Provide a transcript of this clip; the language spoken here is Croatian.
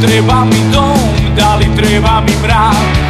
treba mi dom, da li treba mi mrak